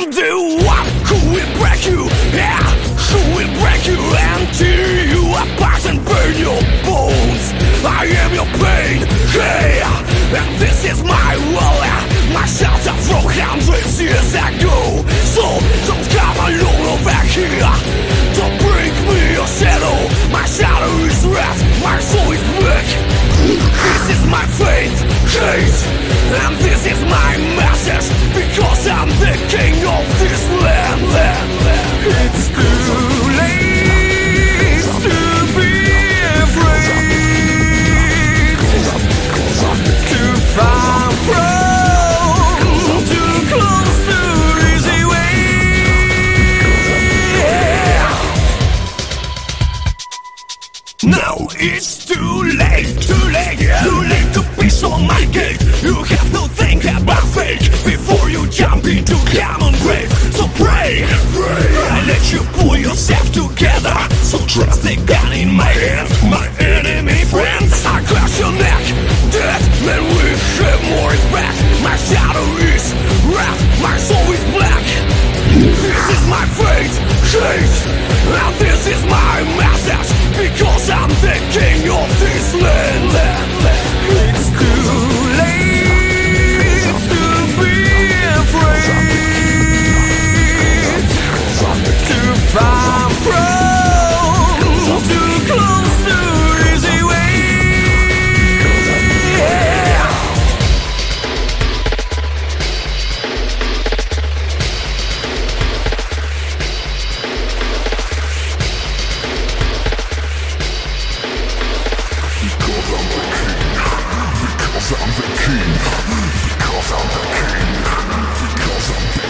the one who will break you, yeah, who will break you and tear you apart and burn your bones. I am your pain, hey, and this is my wall, my shelter from hundreds years ago. Now it's too late, too late, too late to piss on my gate. You have to think about fate before you jump into common grave. So pray, pray. I let you pull yourself together. So trust the gun in my hand, my enemy friends. I crush your neck, dead man with have more respect. My shadow is red, my soul is black. This is my fate, hate, I'm the king. Because I'm the king. Because I'm the king.